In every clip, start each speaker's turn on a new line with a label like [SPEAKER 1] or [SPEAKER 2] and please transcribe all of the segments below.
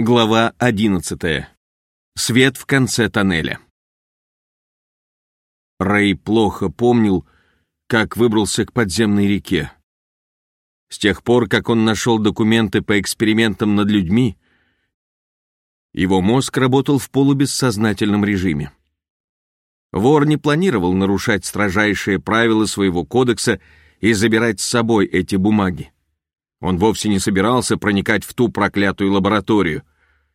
[SPEAKER 1] Глава 11. Свет в конце тоннеля. Рэй плохо помнил, как выбрался к подземной реке. С тех пор, как он нашел документы по экспериментам над людьми, его мозг работал в полубессознательном режиме. Вор не планировал нарушать строжайшие правила своего кодекса и забирать с собой эти бумаги. Он вовсе не собирался проникать в ту проклятую лабораторию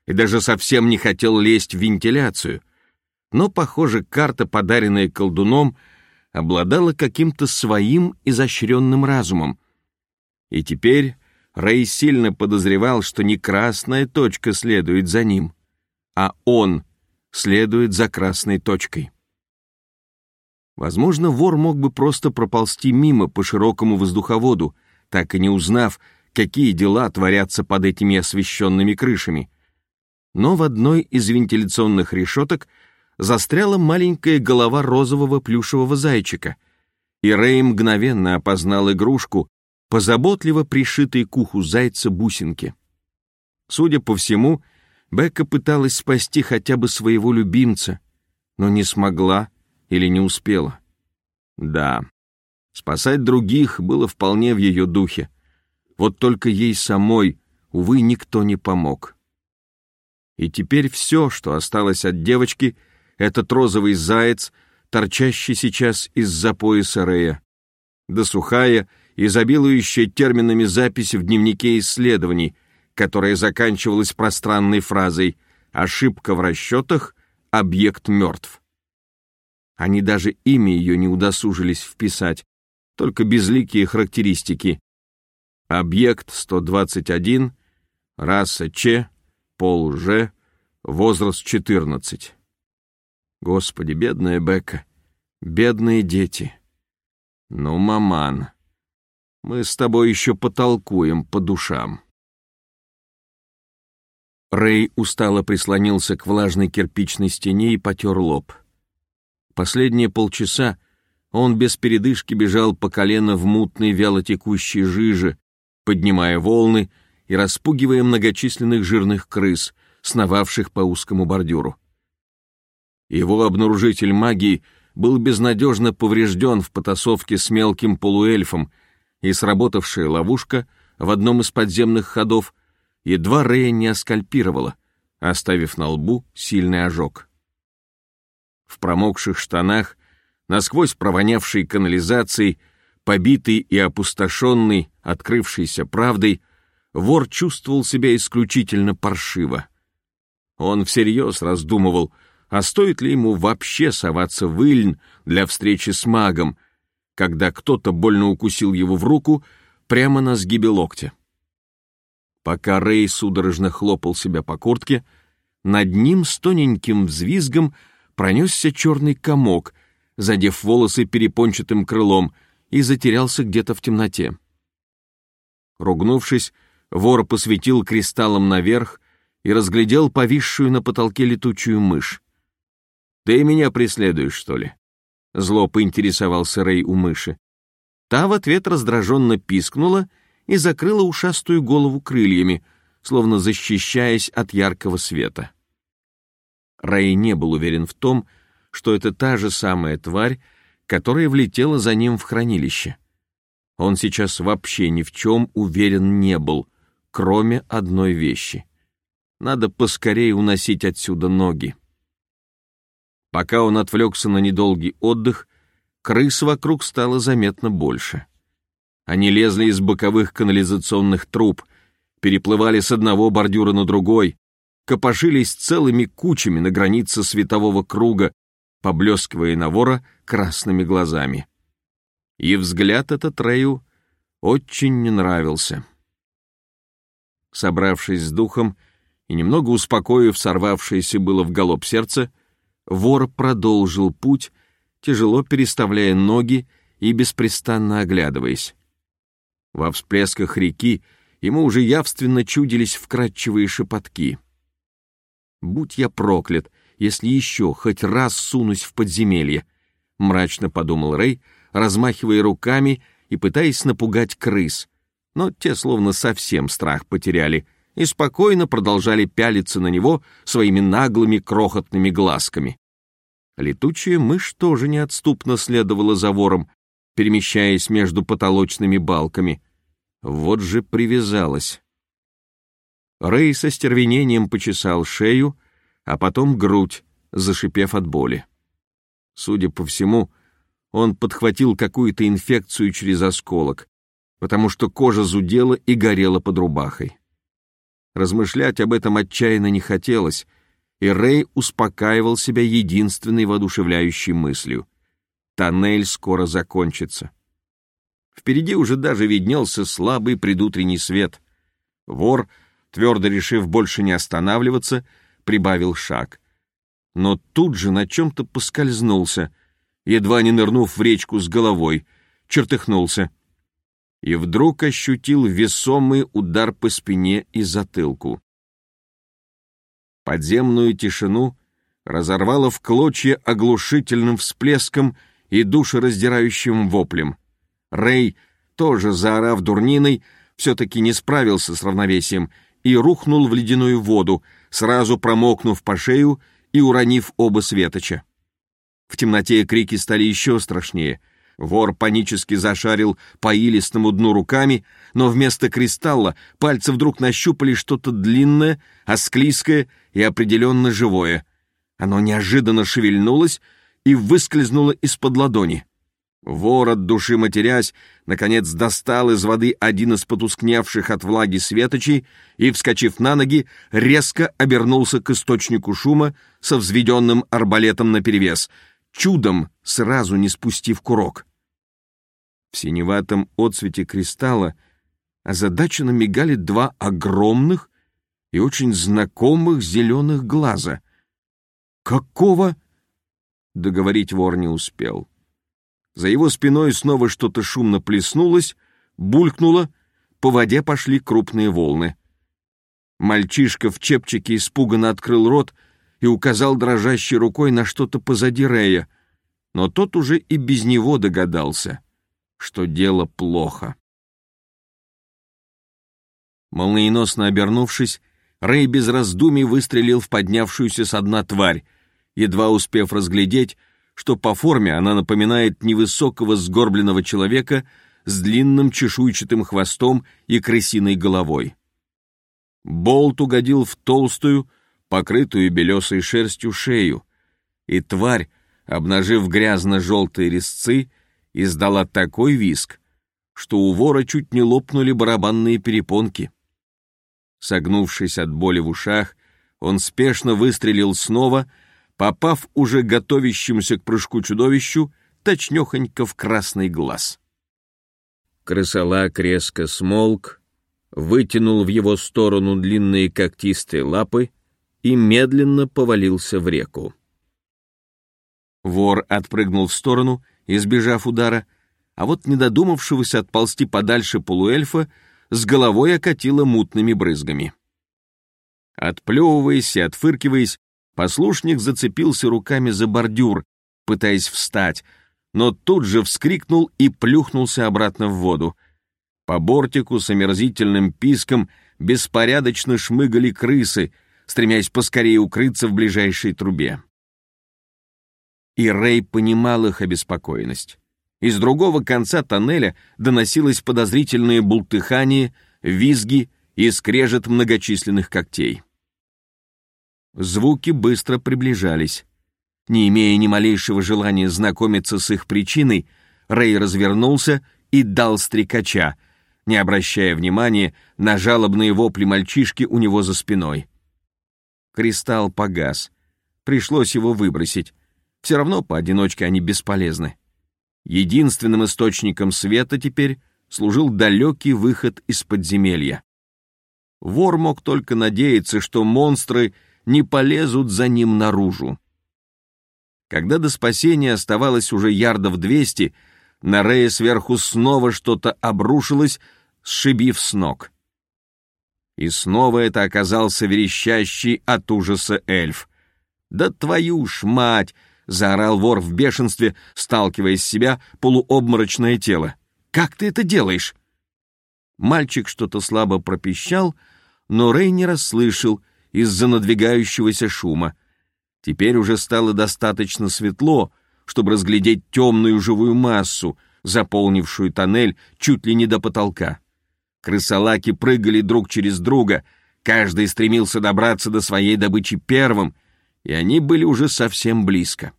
[SPEAKER 1] и даже совсем не хотел лезть в вентиляцию. Но, похоже, карта, подаренная колдуном, обладала каким-то своим изощренным разумом. И теперь Рэй сильно подозревал, что не красная точка следует за ним, а он следует за красной точкой. Возможно, вор мог бы просто проползти мимо по широкому воздуховоду, так и не узнав, какие дела творятся под этими освещенными крышами. Но в одной из вентиляционных решеток застряла маленькая голова розового плюшевого зайчика, и Рэй мгновенно опознал игрушку, позаботливо пришитой к уху зайца бусинки. Судя по всему, Бекка пыталась спасти хотя бы своего любимца, но не смогла или не успела. Да, спасать других было вполне в ее духе. Вот только ей самой, увы, никто не помог. И теперь все, что осталось от девочки, этот розовый заяц, торчащий сейчас из-за пояса Рея. Да сухая, изобилующая терминами запись в дневнике исследований, которая заканчивалась пространной фразой «Ошибка в расчетах, объект мертв». Они даже имя ее не удосужились вписать, только безликие характеристики. Объект 121, раса Ч, пол Ж, возраст 14. Господи, бедная Бека, бедные дети. Ну, маман, мы с тобой еще потолкуем по душам. Рэй устало прислонился к влажной кирпичной стене и потер лоб. Последние полчаса он без передышки бежал по колено в мутной вялотекущей жиже, поднимая волны и распугивая многочисленных жирных крыс, сновавших по узкому бордюру. Его обнаружитель магии был безнадежно поврежден в потасовке с мелким полуэльфом, и сработавшая ловушка в одном из подземных ходов едва Рея не оскальпировала, оставив на лбу сильный ожог в промокших штанах, насквозь провонявший канализацией, побитый и опустошенный, открывшийся правдой, вор чувствовал себя исключительно паршиво. Он всерьез раздумывал, а стоит ли ему вообще соваться в Ильн для встречи с магом, когда кто-то больно укусил его в руку прямо на сгибе локтя. Пока Рэй судорожно хлопал себя по куртке, над ним с тоненьким взвизгом пронесся черный комок, задев волосы перепончатым крылом, и затерялся где-то в темноте. Ругнувшись, вор посветил кристаллом наверх и разглядел повисшую на потолке летучую мышь. «Ты меня преследуешь, что ли?» Зло поинтересовался Рэй у мыши. Та в ответ раздраженно пискнула и закрыла ушастую голову крыльями, словно защищаясь от яркого света. Рэй не был уверен в том, что это та же самая тварь, которая влетела за ним в хранилище. Он сейчас вообще ни в чем уверен не был, кроме одной вещи. Надо поскорее уносить отсюда ноги. Пока он отвлекся на недолгий отдых, крыс вокруг стало заметно больше. Они лезли из боковых канализационных труб, переплывали с одного бордюра на другой, копошились целыми кучами на границе светового круга, поблескивая на вора красными глазами. И взгляд этот Рэю очень не нравился. Собравшись с духом и немного успокоив сорвавшееся было в галоп сердце, вор продолжил путь, тяжело переставляя ноги и беспрестанно оглядываясь. Во всплесках реки ему уже явственно чудились вкрадчивые шепотки. Будь я проклят, если еще хоть раз сунусь в подземелье, мрачно подумал Рэй, размахивая руками и пытаясь напугать крыс. Но те словно совсем страх потеряли и спокойно продолжали пялиться на него своими наглыми крохотными глазками. Летучая мышь тоже неотступно следовала за вором, перемещаясь между потолочными балками. Вот же привязалась. Рэй со стервенением почесал шею, а потом грудь, зашипев от боли. Судя по всему, он подхватил какую-то инфекцию через осколок, потому что кожа зудела и горела под рубахой. Размышлять об этом отчаянно не хотелось, и Рэй успокаивал себя единственной воодушевляющей мыслью. Тоннель скоро закончится. Впереди уже даже виднелся слабый предутренний свет. Вор, твердо решив больше не останавливаться, прибавил шаг. Но тут же на чем-то поскользнулся, едва не нырнув в речку с головой, чертыхнулся — и вдруг ощутил весомый удар по спине и затылку. Подземную тишину разорвало в клочья оглушительным всплеском и душераздирающим воплем. Рэй, тоже заорав дурниной, все-таки не справился с равновесием и рухнул в ледяную воду, сразу промокнув по шею и уронив оба светоча. В темноте крики стали еще страшнее — Вор панически зашарил по илистому дну руками, но вместо кристалла пальцы вдруг нащупали что-то длинное, осклизкое и определенно живое. Оно неожиданно шевельнулось и выскользнуло из-под ладони. Вор от души матерясь, наконец достал из воды один из потускневших от влаги светочей и, вскочив на ноги, резко обернулся к источнику шума со взведенным арбалетом наперевес — чудом сразу не спустив курок. В синеватом отсвете кристалла озадаченно мигали два огромных и очень знакомых зеленых глаза. «Какого?» — договорить вор не успел. За его спиной снова что-то шумно плеснулось, булькнуло, по воде пошли крупные волны. Мальчишка в чепчике испуганно открыл рот — и указал дрожащей рукой на что-то позади Рея, но тот уже и без него догадался, что дело плохо. Молниеносно обернувшись, Рэй без раздумий выстрелил в поднявшуюся со дна тварь, едва успев разглядеть, что по форме она напоминает невысокого сгорбленного человека с длинным чешуйчатым хвостом и крысиной головой. Болт угодил в толстую, покрытую белесой шерстью шею, и тварь, обнажив грязно-желтые резцы, издала такой виск, что у вора чуть не лопнули барабанные перепонки. Согнувшись от боли в ушах, он спешно выстрелил снова, попав уже готовящимся к прыжку чудовищу точнёхонько в красный глаз. Крысолак резко смолк, вытянул в его сторону длинные когтистые лапы и медленно повалился в реку. Вор отпрыгнул в сторону, избежав удара, а вот недодумавшегося отползти подальше полуэльфа с головой окатило мутными брызгами. Отплевываясь и отфыркиваясь, послушник зацепился руками за бордюр, пытаясь встать, но тут же вскрикнул и плюхнулся обратно в воду. По бортику с омерзительным писком беспорядочно шмыгали крысы, стремясь поскорее укрыться в ближайшей трубе. И Рэй понимал их обеспокоенность. Из другого конца тоннеля доносилось подозрительное бултыхание, визги и скрежет многочисленных когтей. Звуки быстро приближались. Не имея ни малейшего желания знакомиться с их причиной, Рэй развернулся и дал стрекача, не обращая внимания на жалобные вопли мальчишки у него за спиной. Кристалл погас. Пришлось его выбросить. Все равно поодиночке они бесполезны. Единственным источником света теперь служил далекий выход из подземелья. Вор мог только надеяться, что монстры не полезут за ним наружу. Когда до спасения оставалось уже ярдов двести, на Рея сверху снова что-то обрушилось, сшибив с ног. И снова это оказался верещащий от ужаса эльф. «Да твою ж мать!» — заорал вор в бешенстве, сталкивая с себя полуобморочное тело. «Как ты это делаешь?» Мальчик что-то слабо пропищал, но Рэй не расслышал из-за надвигающегося шума. Теперь уже стало достаточно светло, чтобы разглядеть темную живую массу, заполнившую тоннель чуть ли не до потолка. Крысолаки прыгали друг через друга, каждый стремился добраться до своей добычи первым, и они были уже совсем близко.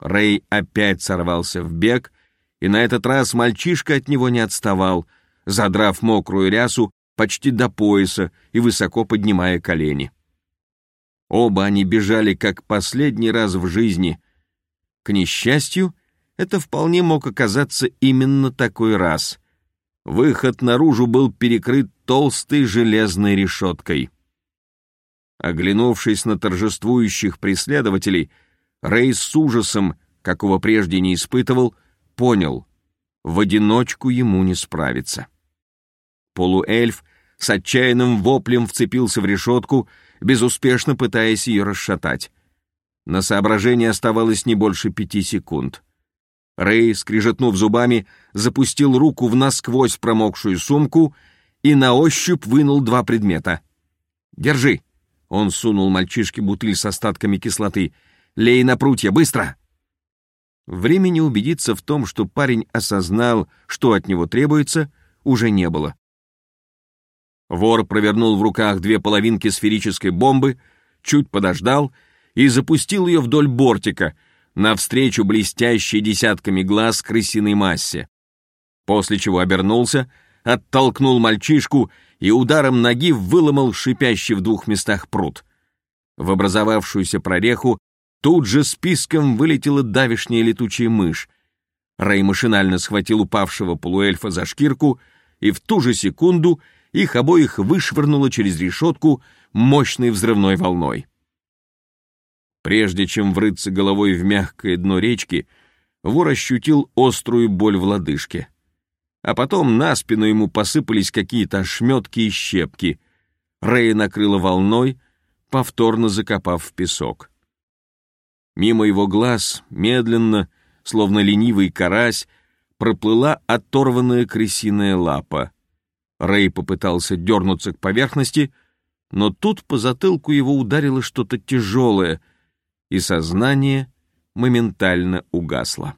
[SPEAKER 1] Рэй опять сорвался в бег, и на этот раз мальчишка от него не отставал, задрав мокрую рясу почти до пояса и высоко поднимая колени. Оба они бежали как последний раз в жизни. К несчастью, это вполне мог оказаться именно такой раз. Выход наружу был перекрыт толстой железной решеткой. Оглянувшись на торжествующих преследователей, Рэй с ужасом, какого прежде не испытывал, понял — в одиночку ему не справиться. Полуэльф с отчаянным воплем вцепился в решетку, безуспешно пытаясь ее расшатать. На соображение оставалось не больше пяти секунд. Рэй, скрижетнув зубами, запустил руку в насквозь промокшую сумку и на ощупь вынул два предмета. «Держи!» — он сунул мальчишке бутыль с остатками кислоты. «Лей на прутья, быстро!» Времени убедиться в том, что парень осознал, что от него требуется, уже не было. Вор провернул в руках две половинки сферической бомбы, чуть подождал и запустил ее вдоль бортика, навстречу блестящей десятками глаз крысиной массе. После чего обернулся, оттолкнул мальчишку и ударом ноги выломал шипящий в двух местах пруд. В образовавшуюся прореху тут же списком вылетела давишняя летучая мышь. Рэй машинально схватил упавшего полуэльфа за шкирку, и в ту же секунду — их обоих вышвырнуло через решетку мощной взрывной волной. Прежде чем врыться головой в мягкое дно речки, вор ощутил острую боль в лодыжке. А потом на спину ему посыпались какие-то ошметки и щепки. Рэя накрыло волной, повторно закопав в песок. Мимо его глаз, медленно, словно ленивый карась, проплыла оторванная крысиная лапа. Рэй попытался дернуться к поверхности, но тут по затылку его ударило что-то тяжелое, и сознание моментально угасло.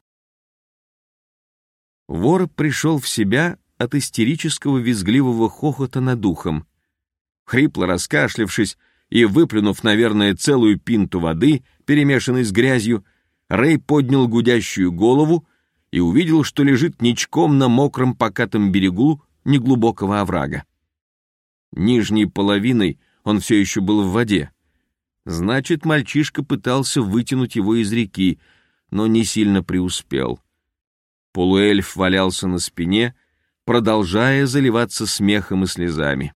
[SPEAKER 1] Вор пришел в себя от истерического визгливого хохота над ухом. Хрипло раскашлявшись и выплюнув, наверное, целую пинту воды, перемешанной с грязью, Рэй поднял гудящую голову и увидел, что лежит ничком на мокром покатом берегу неглубокого оврага. Нижней половиной он все еще был в воде. Значит, мальчишка пытался вытянуть его из реки, но не сильно преуспел. Полуэльф валялся на спине, продолжая заливаться смехом и слезами.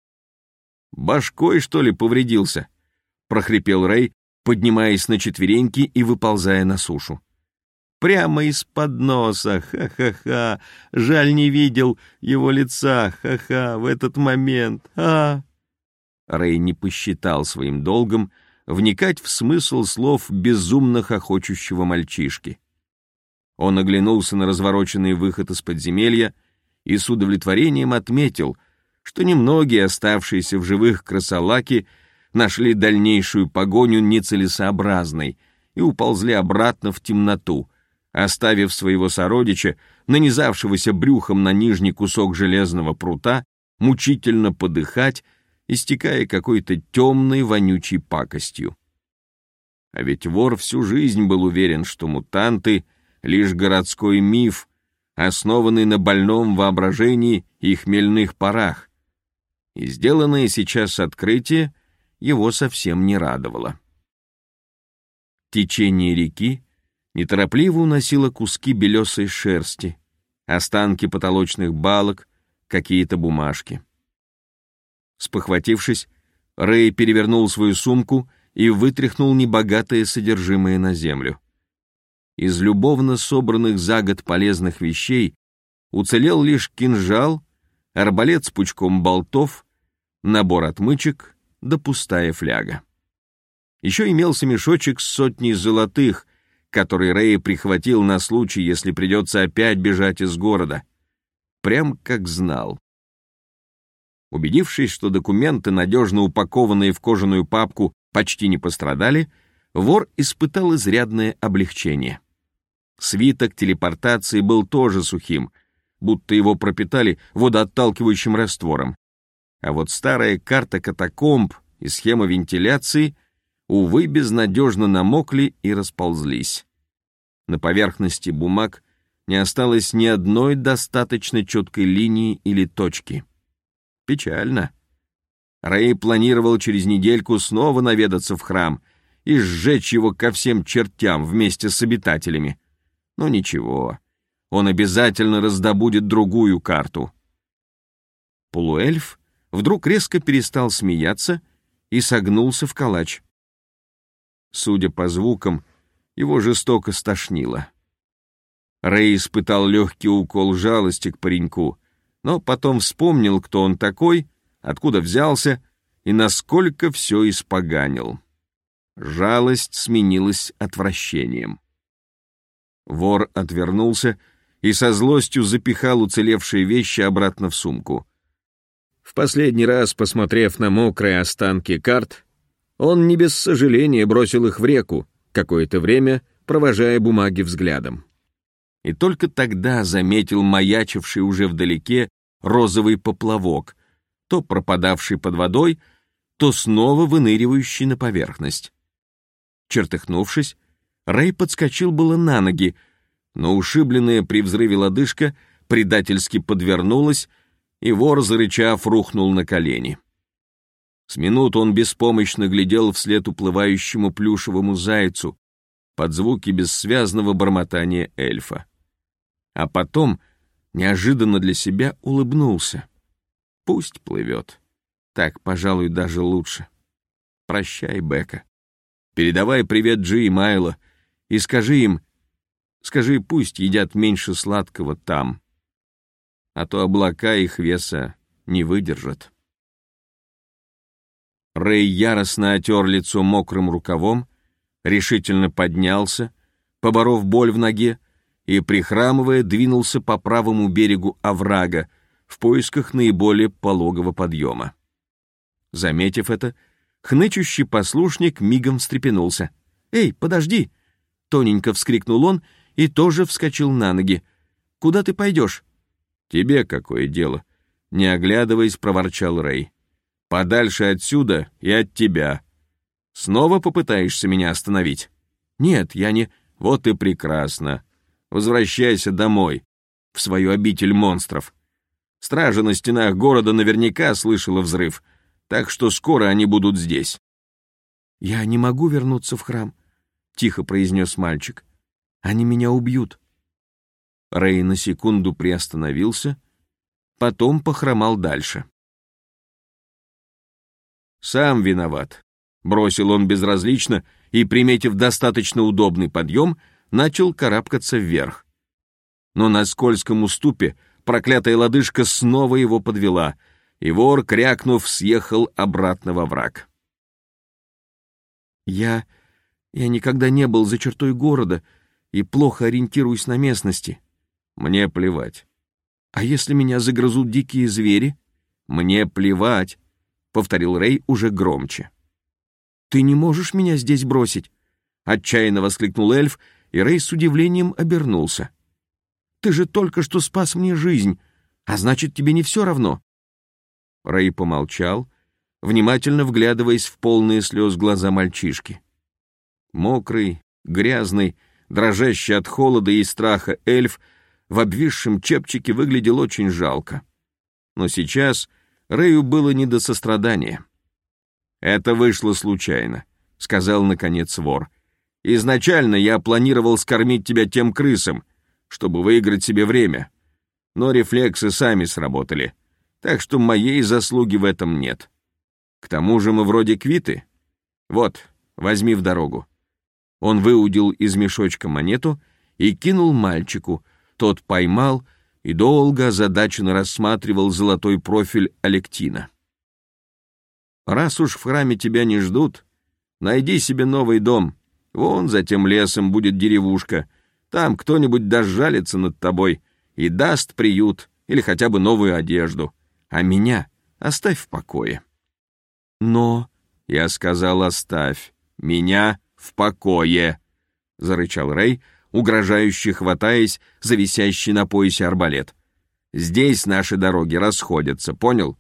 [SPEAKER 1] «Башкой, что ли, повредился?» — прохрипел Рэй, поднимаясь на четвереньки и выползая на сушу прямо из-под носа, ха-ха-ха. Жаль, не видел его лица, ха-ха, в этот момент, а. Рэй не посчитал своим долгом вникать в смысл слов безумно хохочущего мальчишки. Он оглянулся на развороченный выход из подземелья и с удовлетворением отметил, что немногие оставшиеся в живых красолаки нашли дальнейшую погоню нецелесообразной и уползли обратно в темноту, оставив своего сородича, нанизавшегося брюхом на нижний кусок железного прута, мучительно подыхать, истекая какой-то темной вонючей пакостью. А ведь вор всю жизнь был уверен, что мутанты — лишь городской миф, основанный на больном воображении и хмельных парах. И сделанное сейчас открытие его совсем не радовало. Течение реки неторопливо уносила куски белесой шерсти, останки потолочных балок, какие-то бумажки. Спохватившись, Рэй перевернул свою сумку и вытряхнул небогатое содержимое на землю. Из любовно собранных за год полезных вещей уцелел лишь кинжал, арбалет с пучком болтов, набор отмычек да пустая фляга. Еще имелся мешочек с сотней золотых, который Рэй прихватил на случай, если придется опять бежать из города. Прям как знал. Убедившись, что документы, надежно упакованные в кожаную папку, почти не пострадали, вор испытал изрядное облегчение. Свиток телепортации был тоже сухим, будто его пропитали водоотталкивающим раствором. А вот старая карта катакомб и схема вентиляции, увы, безнадежно намокли и расползлись. На поверхности бумаг не осталось ни одной достаточно четкой линии или точки. Печально. Рэй планировал через недельку снова наведаться в храм и сжечь его ко всем чертям вместе с обитателями. Но ничего, он обязательно раздобудет другую карту. Полуэльф вдруг резко перестал смеяться и согнулся в калач. Судя по звукам, его жестоко стошнило. Рэй испытал легкий укол жалости к пареньку, но потом вспомнил, кто он такой, откуда взялся и насколько все испоганил. Жалость сменилась отвращением. Вор отвернулся и со злостью запихал уцелевшие вещи обратно в сумку. В последний раз, посмотрев на мокрые останки карт, он не без сожаления бросил их в реку, какое-то время провожая бумаги взглядом и только тогда заметил маячивший уже вдалеке розовый поплавок, то пропадавший под водой, то снова выныривающий на поверхность. Чертыхнувшись, Рэй подскочил было на ноги, но ушибленная при взрыве лодыжка предательски подвернулась, и вор, зарычав, рухнул на колени. С минуту он беспомощно глядел вслед уплывающему плюшевому зайцу под звуки бессвязного бормотания эльфа а потом неожиданно для себя улыбнулся. Пусть плывет. Так, пожалуй, даже лучше. Прощай, Бека. Передавай привет Джи и Майло и скажи им, скажи, пусть едят меньше сладкого там, а то облака их веса не выдержат. Рэй яростно отер лицо мокрым рукавом, решительно поднялся, поборов боль в ноге, и, прихрамывая, двинулся по правому берегу оврага в поисках наиболее пологого подъема. Заметив это, хнычущий послушник мигом встрепенулся. «Эй, подожди!» — тоненько вскрикнул он и тоже вскочил на ноги. «Куда ты пойдешь?» «Тебе какое дело?» — не оглядываясь, проворчал Рэй. «Подальше отсюда и от тебя. Снова попытаешься меня остановить?» «Нет, я не...» «Вот и прекрасно. Возвращайся домой, в свою обитель монстров. Стража на стенах города наверняка слышала взрыв, так что скоро они будут здесь. «Я не могу вернуться в храм», — тихо произнес мальчик. «Они меня убьют». Рэй на секунду приостановился, потом похромал дальше. «Сам виноват», — бросил он безразлично и, приметив достаточно удобный подъем, — начал карабкаться вверх. Но на скользком уступе проклятая лодыжка снова его подвела, и вор, крякнув, съехал обратно во враг. «Я... я никогда не был за чертой города и плохо ориентируюсь на местности. Мне плевать. А если меня загрызут дикие звери? Мне плевать», — повторил Рэй уже громче. «Ты не можешь меня здесь бросить?» — отчаянно воскликнул эльф и Рэй с удивлением обернулся. «Ты же только что спас мне жизнь, а значит, тебе не все равно». Рэй помолчал, внимательно вглядываясь в полные слез глаза мальчишки. Мокрый, грязный, дрожащий от холода и страха эльф в обвисшем чепчике выглядел очень жалко. Но сейчас Рэю было не до сострадания. «Это вышло случайно», — сказал, наконец, вор. Изначально я планировал скормить тебя тем крысам, чтобы выиграть себе время. Но рефлексы сами сработали, так что моей заслуги в этом нет. К тому же мы вроде квиты. Вот, возьми в дорогу. Он выудил из мешочка монету и кинул мальчику. Тот поймал и долго озадаченно рассматривал золотой профиль Алектина. «Раз уж в храме тебя не ждут, найди себе новый дом», Вон за тем лесом будет деревушка. Там кто-нибудь дожалится над тобой и даст приют или хотя бы новую одежду. А меня оставь в покое». «Но...» — я сказал, оставь меня в покое, — зарычал Рэй, угрожающе хватаясь за висящий на поясе арбалет. «Здесь наши дороги расходятся, понял?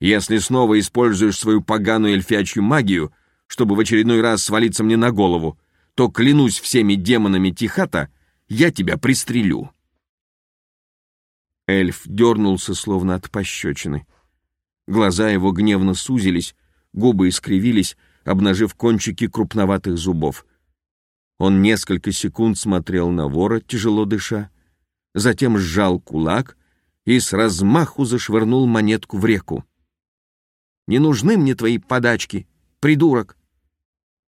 [SPEAKER 1] Если снова используешь свою поганую эльфячью магию, чтобы в очередной раз свалиться мне на голову, то, клянусь всеми демонами Тихата, я тебя пристрелю». Эльф дернулся, словно от пощечины. Глаза его гневно сузились, губы искривились, обнажив кончики крупноватых зубов. Он несколько секунд смотрел на вора, тяжело дыша, затем сжал кулак и с размаху зашвырнул монетку в реку. «Не нужны мне твои подачки, придурок!»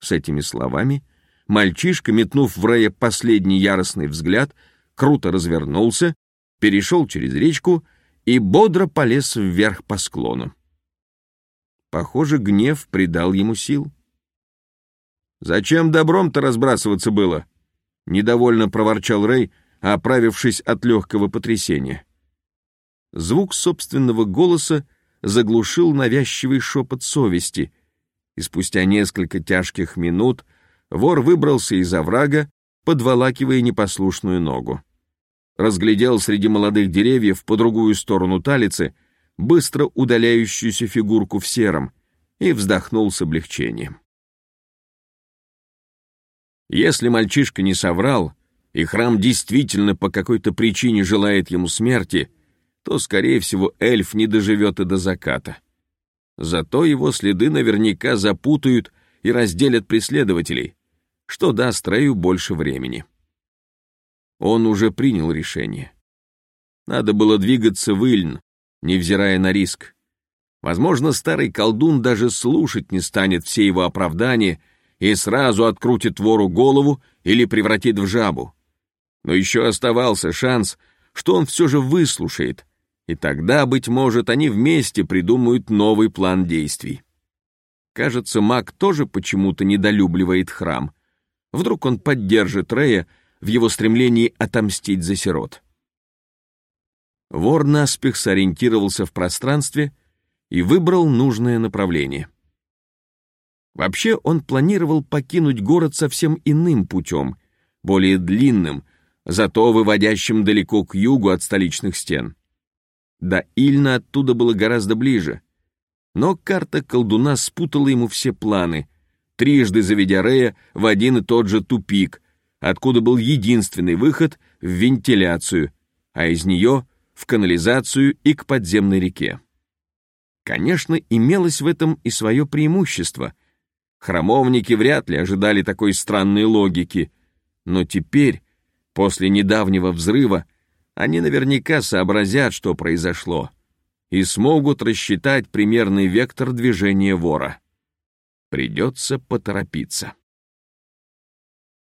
[SPEAKER 1] С этими словами мальчишка, метнув в Рэя последний яростный взгляд, круто развернулся, перешел через речку и бодро полез вверх по склону. Похоже, гнев придал ему сил. «Зачем добром-то разбрасываться было?» — недовольно проворчал Рэй, оправившись от легкого потрясения. Звук собственного голоса заглушил навязчивый шепот совести, и спустя несколько тяжких минут вор выбрался из оврага, подволакивая непослушную ногу. Разглядел среди молодых деревьев по другую сторону талицы — быстро удаляющуюся фигурку в сером, и вздохнул с облегчением. Если мальчишка не соврал, и храм действительно по какой-то причине желает ему смерти, то, скорее всего, эльф не доживет и до заката. Зато его следы наверняка запутают и разделят преследователей, что даст Рэю больше времени. Он уже принял решение. Надо было двигаться в Ильн, невзирая на риск. Возможно, старый колдун даже слушать не станет все его оправдания и сразу открутит вору голову или превратит в жабу. Но еще оставался шанс, что он все же выслушает, и тогда, быть может, они вместе придумают новый план действий. Кажется, маг тоже почему-то недолюбливает храм. Вдруг он поддержит Рея в его стремлении отомстить за сирот. Вор наспех сориентировался в пространстве и выбрал нужное направление. Вообще он планировал покинуть город совсем иным путем, более длинным, зато выводящим далеко к югу от столичных стен. До Ильна оттуда было гораздо ближе. Но карта колдуна спутала ему все планы, трижды заведя Рея в один и тот же тупик, откуда был единственный выход в вентиляцию, а из нее в канализацию и к подземной реке. Конечно, имелось в этом и свое преимущество. Храмовники вряд ли ожидали такой странной логики, но теперь, после недавнего взрыва, они наверняка сообразят, что произошло, и смогут рассчитать примерный вектор движения вора. Придется поторопиться.